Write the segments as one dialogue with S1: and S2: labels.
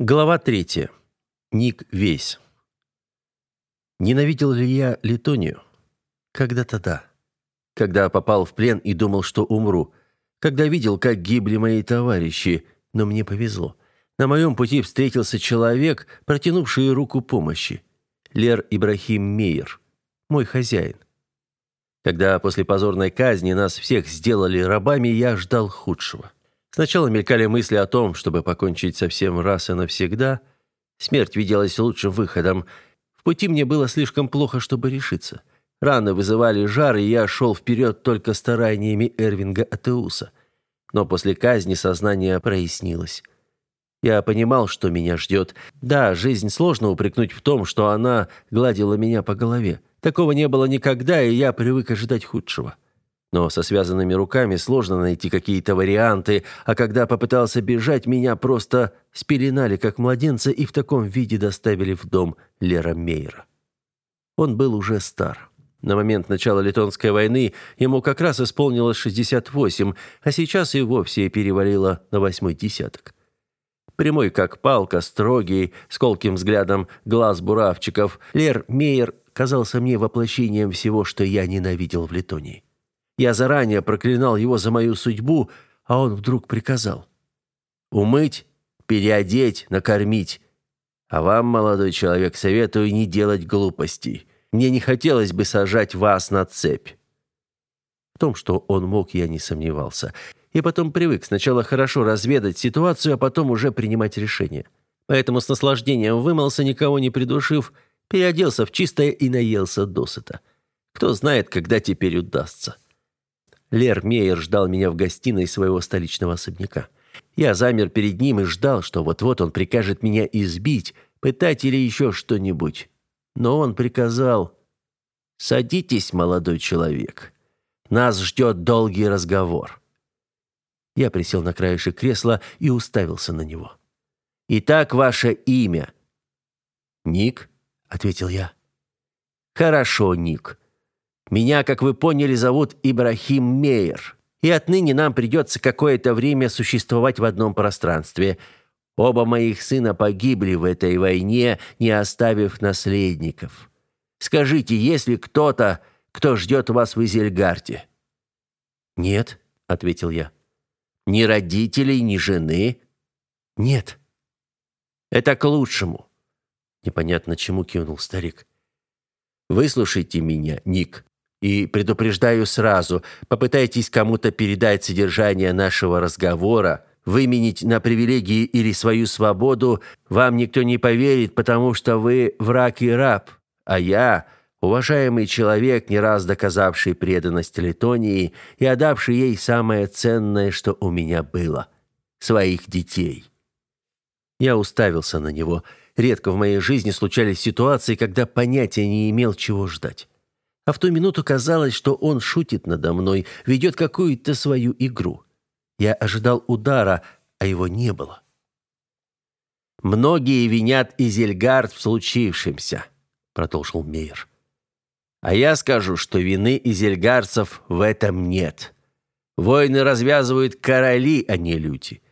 S1: Глава третья. Ник Вейс. Ненавидел ли я Литонию? Когда-то да. Когда попал в плен и думал, что умру. Когда видел, как гибли мои товарищи. Но мне повезло. На моем пути встретился человек, протянувший руку помощи. Лер Ибрахим Мейер. Мой хозяин. Когда после позорной казни нас всех сделали рабами, я ждал худшего. Сначала мелькали мысли о том, чтобы покончить со всем раз и навсегда. Смерть виделась лучшим выходом. В пути мне было слишком плохо, чтобы решиться. Раны вызывали жар, и я шел вперед только стараниями Эрвинга Атеуса. Но после казни сознание прояснилось. Я понимал, что меня ждет. Да, жизнь сложно упрекнуть в том, что она гладила меня по голове. Такого не было никогда, и я привык ожидать худшего. Но со связанными руками сложно найти какие-то варианты, а когда попытался бежать, меня просто спеленали как младенца и в таком виде доставили в дом Лера Мейера. Он был уже стар. На момент начала Литонской войны ему как раз исполнилось 68, а сейчас и вовсе перевалило на восьмой десяток. Прямой как палка, строгий, с колким взглядом глаз буравчиков, Лер Мейер казался мне воплощением всего, что я ненавидел в Литонии. Я заранее проклинал его за мою судьбу, а он вдруг приказал. «Умыть, переодеть, накормить. А вам, молодой человек, советую не делать глупостей. Мне не хотелось бы сажать вас на цепь». В том, что он мог, я не сомневался. И потом привык сначала хорошо разведать ситуацию, а потом уже принимать решения. Поэтому с наслаждением вымылся, никого не придушив, переоделся в чистое и наелся досыта. Кто знает, когда теперь удастся. Лер Мейер ждал меня в гостиной своего столичного особняка. Я замер перед ним и ждал, что вот-вот он прикажет меня избить, пытать или еще что-нибудь. Но он приказал «Садитесь, молодой человек. Нас ждет долгий разговор». Я присел на краешек кресла и уставился на него. «Итак, ваше имя?» «Ник», — ответил я. «Хорошо, Ник. Меня, как вы поняли, зовут Ибрахим Мейер. И отныне нам придется какое-то время существовать в одном пространстве. Оба моих сына погибли в этой войне, не оставив наследников. Скажите, есть ли кто-то, кто ждет вас в Изельгарде?» «Нет», — ответил я. «Ни родителей, ни жены?» «Нет». «Это к лучшему». Непонятно, чему кивнул старик. «Выслушайте меня, Ник. И предупреждаю сразу, попытайтесь кому-то передать содержание нашего разговора, выменить на привилегии или свою свободу, вам никто не поверит, потому что вы враг и раб, а я уважаемый человек, не раз доказавший преданность Литонии и отдавший ей самое ценное, что у меня было своих детей. Я уставился на него. Редко в моей жизни случались ситуации, когда понятия не имел, чего ждать а в ту минуту казалось, что он шутит надо мной, ведет какую-то свою игру. Я ожидал удара, а его не было. «Многие винят Изельгард в случившемся», — продолжил Мейер. «А я скажу, что вины изельгарцев в этом нет. Войны развязывают короли, а не люди.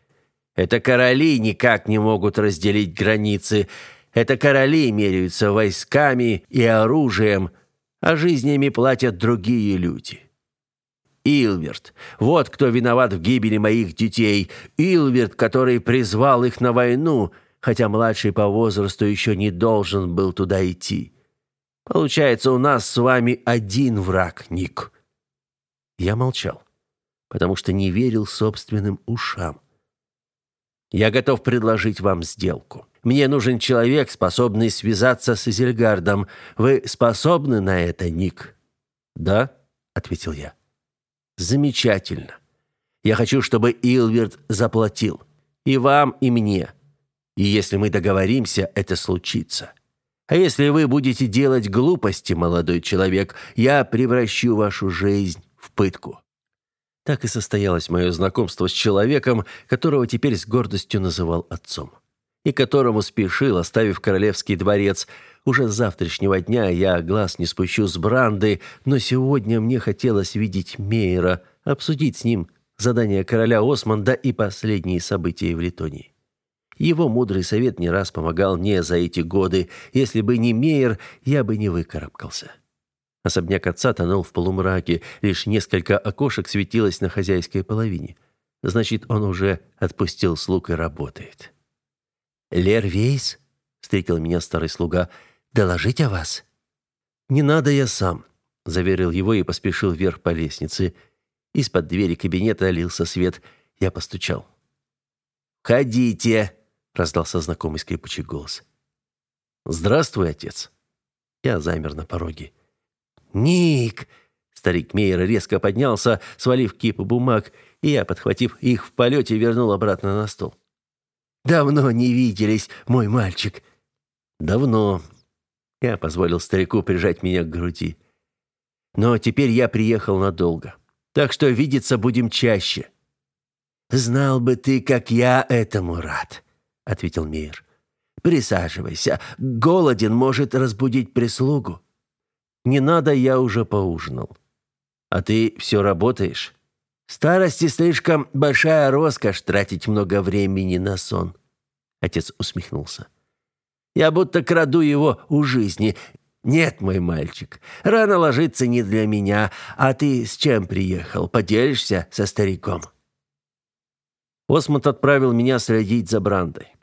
S1: Это короли никак не могут разделить границы. Это короли меряются войсками и оружием, а жизнями платят другие люди. Илверт. Вот кто виноват в гибели моих детей. Илверт, который призвал их на войну, хотя младший по возрасту еще не должен был туда идти. Получается, у нас с вами один враг, Ник. Я молчал, потому что не верил собственным ушам. Я готов предложить вам сделку. Мне нужен человек, способный связаться с Изельгардом. Вы способны на это, Ник?» «Да», — ответил я. «Замечательно. Я хочу, чтобы Илверт заплатил. И вам, и мне. И если мы договоримся, это случится. А если вы будете делать глупости, молодой человек, я превращу вашу жизнь в пытку». Так и состоялось мое знакомство с человеком, которого теперь с гордостью называл отцом и которому спешил, оставив королевский дворец. Уже с завтрашнего дня я глаз не спущу с Бранды, но сегодня мне хотелось видеть Мейера, обсудить с ним задание короля Османда и последние события в Литонии. Его мудрый совет не раз помогал мне за эти годы. Если бы не Мейер, я бы не выкарабкался. Особняк отца тонул в полумраке, лишь несколько окошек светилось на хозяйской половине. Значит, он уже отпустил слуг и работает. «Лер Вейс?» — встретил меня старый слуга. «Доложить о вас?» «Не надо, я сам», — заверил его и поспешил вверх по лестнице. Из-под двери кабинета лился свет. Я постучал. «Ходите!» — раздался знакомый скрипучий голос. «Здравствуй, отец!» Я замер на пороге. «Ник!» Старик Мейер резко поднялся, свалив кипу бумаг, и я, подхватив их в полете, вернул обратно на стол. «Давно не виделись, мой мальчик!» «Давно!» Я позволил старику прижать меня к груди. «Но теперь я приехал надолго, так что видеться будем чаще». «Знал бы ты, как я этому рад», — ответил Мейер. «Присаживайся. Голоден может разбудить прислугу». «Не надо, я уже поужинал». «А ты все работаешь?» «В старости слишком большая роскошь тратить много времени на сон». Отец усмехнулся. «Я будто краду его у жизни. Нет, мой мальчик, рано ложиться не для меня. А ты с чем приехал? Поделишься со стариком?»
S2: Осмонд отправил меня следить за Брандой.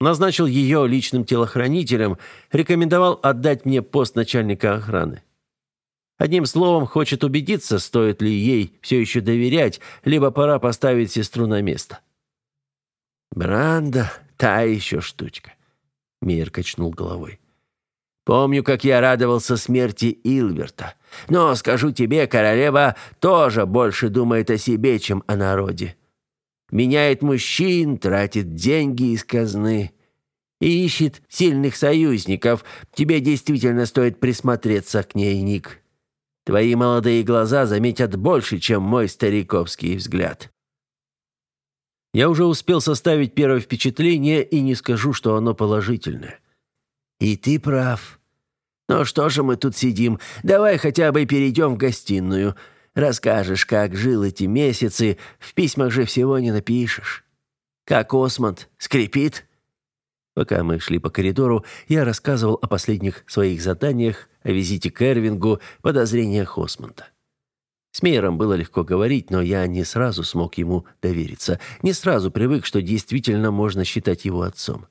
S2: Назначил ее личным телохранителем, рекомендовал отдать мне пост начальника охраны. Одним словом, хочет убедиться, стоит ли ей все еще доверять, либо пора поставить сестру на место.
S1: «Бранда, та еще штучка», — Мейер качнул головой. «Помню, как я радовался смерти Илверта. Но, скажу тебе, королева тоже больше думает о себе, чем о народе меняет мужчин, тратит деньги из казны и ищет сильных союзников. Тебе действительно стоит присмотреться к ней, Ник. Твои молодые глаза заметят больше, чем мой стариковский взгляд.
S2: Я уже успел составить первое впечатление и не скажу, что оно положительное.
S1: И ты прав. Ну что же мы тут сидим? Давай хотя бы перейдем в гостиную. Расскажешь, как жил эти месяцы, в письмах же всего не напишешь. Как Осмонд, скрипит?»
S2: Пока мы шли по коридору, я рассказывал о последних своих заданиях, о визите к Эрвингу, подозрениях Осмонда. С Мейером было легко говорить, но я не сразу смог ему довериться, не сразу привык, что действительно можно считать его отцом.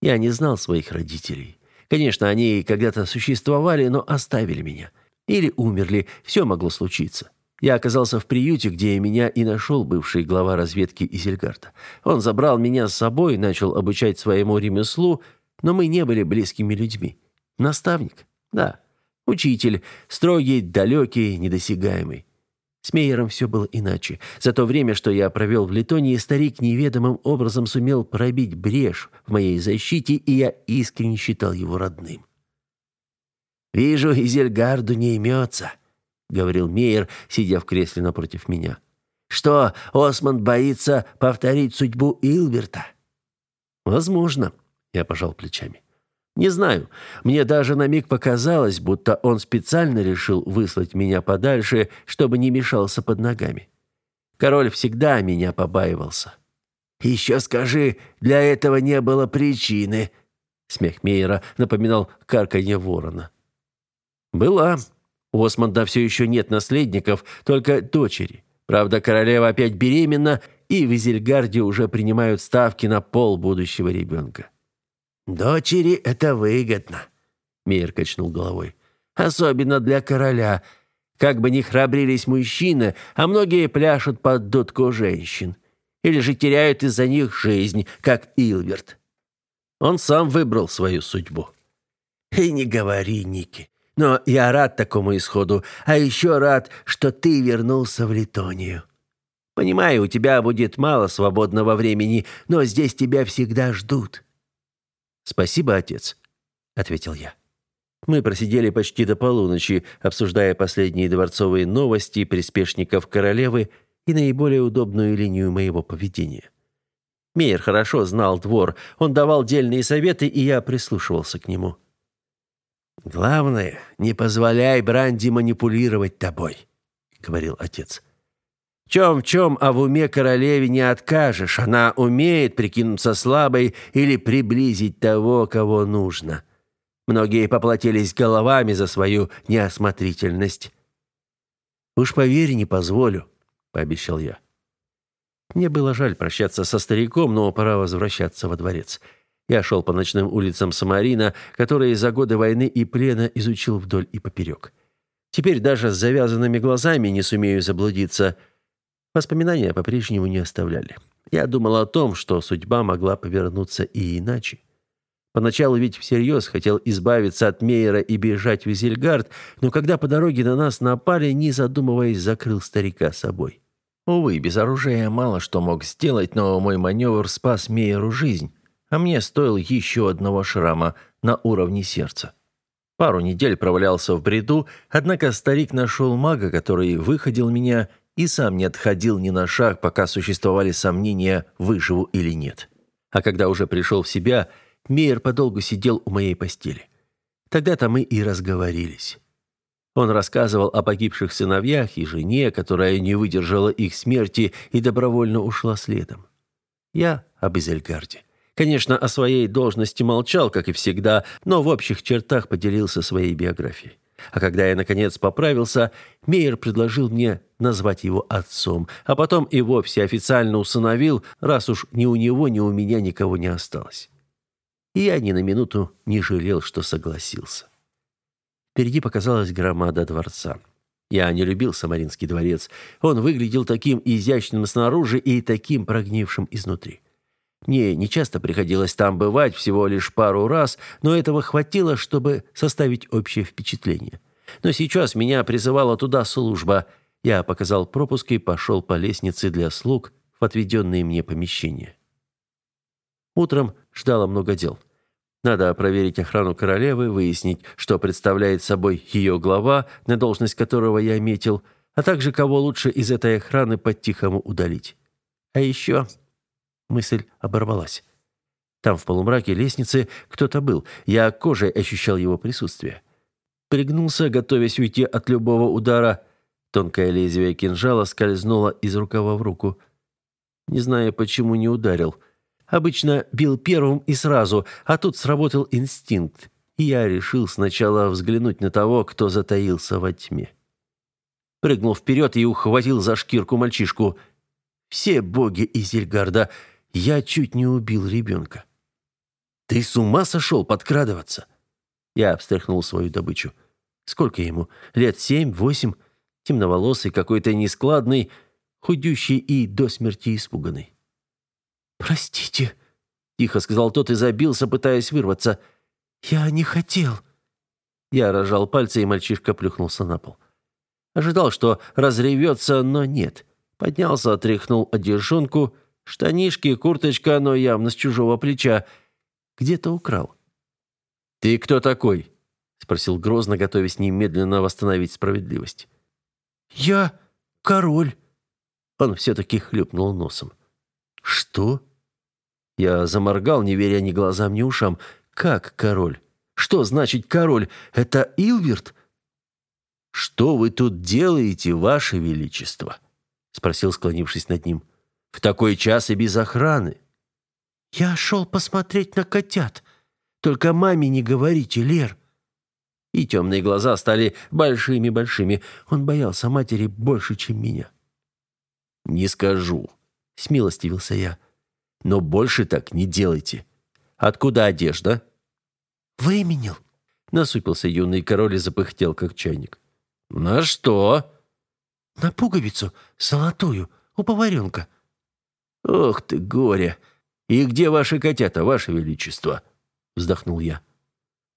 S2: Я не знал своих родителей. Конечно, они когда-то существовали, но оставили меня – или умерли, все могло случиться. Я оказался в приюте, где меня и нашел бывший глава разведки Изельгарда. Он забрал меня с собой, начал обучать своему ремеслу, но мы не были близкими людьми. Наставник? Да. Учитель. Строгий, далекий, недосягаемый. С Мейером все было иначе. За то время, что я провел в Литонии, старик неведомым образом сумел пробить брешь в моей защите, и я искренне считал его родным.
S1: «Вижу, Изельгарду не имется», — говорил Мейер, сидя в кресле напротив меня. «Что, Осмонд боится повторить судьбу Илберта?»
S2: «Возможно», — я пожал плечами. «Не знаю. Мне даже на миг показалось, будто он специально решил выслать меня подальше, чтобы не мешался под ногами. Король всегда меня побаивался».
S1: «Еще скажи, для этого не было причины», — смех Мейера напоминал карканье ворона.
S2: «Была. У Осмонда все еще нет наследников, только дочери. Правда, королева опять беременна, и в Изельгарде уже принимают ставки на пол будущего ребенка».
S1: «Дочери — это выгодно», — Мейер качнул головой. «Особенно для короля. Как бы ни храбрились мужчины, а многие пляшут под дудку женщин. Или же теряют из-за них жизнь, как Илверт».
S2: Он сам выбрал свою судьбу.
S1: «И не говори, Ники. Но я рад такому исходу, а еще рад, что ты вернулся в Литонию. Понимаю, у тебя будет мало свободного времени, но здесь тебя всегда ждут».
S2: «Спасибо, отец», — ответил я. Мы просидели почти до полуночи, обсуждая последние дворцовые новости, приспешников королевы и наиболее удобную линию моего поведения. Мейер хорошо знал двор, он давал дельные советы, и я прислушивался к нему.
S1: Главное, не позволяй Бранди манипулировать тобой, говорил отец. чем в чем, а в уме королеве не откажешь. Она умеет прикинуться слабой или приблизить того, кого нужно. Многие поплатились головами за свою неосмотрительность. «Уж поверь, не позволю», — пообещал я. Мне было жаль прощаться со стариком, но пора возвращаться во дворец. Я шел по ночным улицам Самарина, которые за годы войны и плена изучил вдоль и поперек. Теперь даже с завязанными глазами не сумею заблудиться. Воспоминания по-прежнему не оставляли. Я думал о том, что судьба могла повернуться и иначе. Поначалу ведь всерьез хотел избавиться от Мейера и бежать в Изельгард, но когда по дороге на нас напали, не задумываясь, закрыл старика собой. Увы, без оружия мало что мог сделать, но мой маневр спас Мейеру жизнь, а мне стоил еще одного шрама на уровне сердца. Пару недель провалялся в бреду, однако старик нашел мага, который выходил меня и сам не отходил ни на шаг, пока существовали сомнения, выживу или нет. А когда уже пришел в себя, Мейер подолгу сидел у моей постели. Тогда-то мы и разговорились. Он рассказывал о погибших сыновьях и жене, которая не выдержала их смерти и добровольно ушла следом. Я об Изельгарде. Конечно, о своей должности молчал, как и всегда, но в общих чертах поделился своей биографией. А когда я, наконец, поправился, Мейер предложил мне назвать его отцом, а потом и вовсе официально усыновил, раз уж ни у него, ни у меня никого не осталось. И я ни на минуту не жалел, что согласился. Впереди показалась громада дворца. Я не любил Самаринский дворец. Он выглядел таким изящным снаружи и таким прогнившим изнутри. Мне нечасто приходилось там бывать, всего лишь пару раз, но этого хватило, чтобы составить общее впечатление. Но сейчас меня призывала туда служба. Я показал пропуск и пошел по лестнице для слуг в отведенные мне помещения. Утром ждало много дел. Надо проверить охрану королевы, выяснить, что представляет собой ее глава, на должность которого я метил, а также кого лучше из этой охраны по-тихому удалить. А еще мысль оборвалась. Там в полумраке лестницы кто-то был. Я кожей ощущал его присутствие. Пригнулся, готовясь уйти от любого удара. Тонкое лезвие кинжала скользнуло из рукава в руку. Не знаю, почему не ударил — Обычно бил первым и сразу, а тут сработал инстинкт, и я решил сначала взглянуть на того, кто затаился во тьме. Прыгнул вперед и ухватил за шкирку мальчишку. Все боги из Зельгарда, я чуть не убил ребенка. «Ты с ума сошел подкрадываться?» Я встряхнул свою добычу. «Сколько ему? Лет семь, восемь?» Темноволосый, какой-то нескладный, худющий и до смерти испуганный.
S3: «Простите», —
S1: тихо сказал тот и забился, пытаясь вырваться.
S3: «Я не хотел».
S1: Я разжал пальцы, и мальчишка плюхнулся на пол. Ожидал, что разревется, но нет. Поднялся, отряхнул одежонку, штанишки, курточка, но явно с чужого плеча. Где-то украл. «Ты кто такой?» — спросил грозно, готовясь немедленно восстановить справедливость.
S3: «Я король».
S1: Он все-таки хлюпнул носом.
S3: «Что?»
S1: Я заморгал, не веря ни глазам, ни ушам. Как король? Что значит король? Это Илверт? Что вы тут делаете, ваше величество? спросил, склонившись над ним. В такой час и без охраны.
S3: Я шел посмотреть на котят. Только маме не говорите, Лер.
S1: И темные глаза стали большими-большими. Он боялся матери больше, чем меня. «Не скажу», — смилостивился я. Но больше так не делайте. Откуда одежда?»
S3: «Выменил», —
S1: насупился юный король и запыхтел, как чайник. «На что?»
S3: «На пуговицу, золотую, у поваренка».
S1: «Ох ты, горе! И где ваши котята, ваше величество?» — вздохнул я.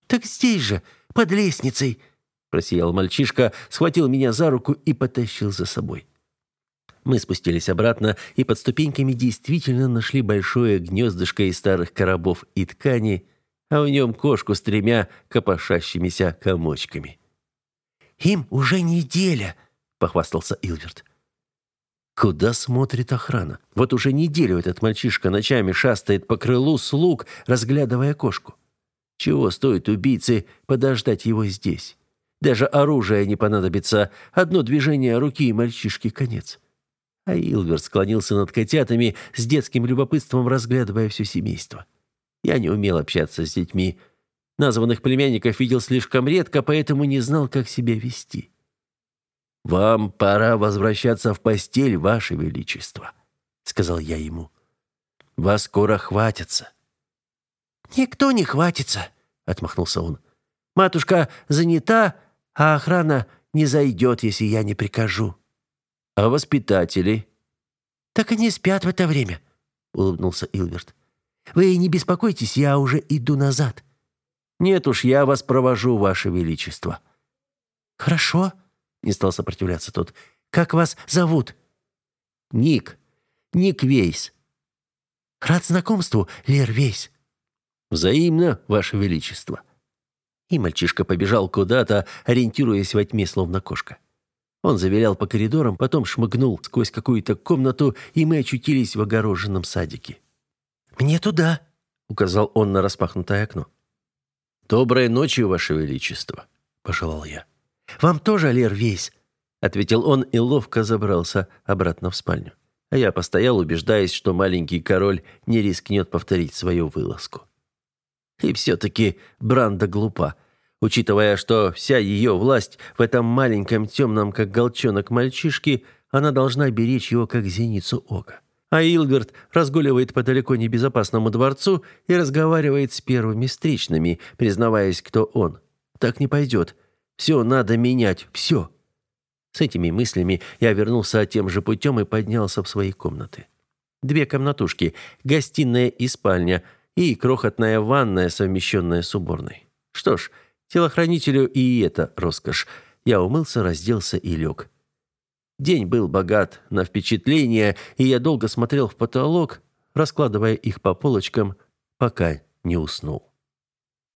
S3: «Так здесь же, под лестницей», — просиял мальчишка, схватил меня за руку и потащил за собой.
S1: Мы спустились обратно и под ступеньками действительно нашли большое гнездышко из старых коробов и ткани, а в нем кошку с тремя копошащимися комочками.
S3: «Им уже неделя», — похвастался Илверт.
S1: Куда смотрит охрана? Вот уже неделю этот мальчишка ночами шастает по крылу слуг, разглядывая кошку. Чего стоит убийце подождать его здесь? Даже оружие не понадобится. Одно движение руки и мальчишке конец.
S2: а Илверт склонился над котятами, с детским любопытством разглядывая все семейство. Я не умел общаться с детьми. Названных племянников видел слишком редко, поэтому не знал, как себя вести. «Вам пора возвращаться в постель, Ваше Величество», — сказал я ему. «Вас скоро хватится».
S3: «Никто не хватится», — отмахнулся он. «Матушка занята, а охрана не зайдет, если я не прикажу».
S2: «А воспитатели?»
S3: «Так они спят в это время», — улыбнулся Илверт. «Вы не беспокойтесь, я уже иду назад».
S2: «Нет уж, я вас провожу, Ваше Величество».
S3: «Хорошо», — не стал сопротивляться тот. «Как вас зовут?»
S2: «Ник. Ник Вейс».
S3: «Рад знакомству, Лер Вейс».
S2: «Взаимно, Ваше Величество».
S1: И мальчишка побежал куда-то, ориентируясь во тьме, словно кошка. Он завилял по коридорам, потом шмыгнул сквозь какую-то комнату, и мы очутились в огороженном садике.
S3: «Мне туда», —
S1: указал он на распахнутое окно. «Доброй ночи, Ваше Величество», — пожелал я.
S3: «Вам тоже, Лер, весь», —
S1: ответил он и ловко забрался обратно в спальню. А я постоял, убеждаясь, что маленький король не рискнет повторить свою вылазку. И все-таки Бранда глупа учитывая, что вся ее власть в этом маленьком темном, как голчонок мальчишке, она должна беречь его, как зеницу ока. А Илберт разгуливает по далеко небезопасному дворцу и разговаривает с первыми встречными, признаваясь, кто он. Так не пойдет. Все надо менять, все. С этими мыслями я вернулся тем же путем и поднялся в свои комнаты. Две комнатушки, гостиная и спальня, и крохотная ванная, совмещенная с уборной. Что ж, Телохранителю и это роскошь. Я умылся, разделся и лег. День был богат на впечатления, и я долго смотрел в потолок, раскладывая их по полочкам, пока не уснул.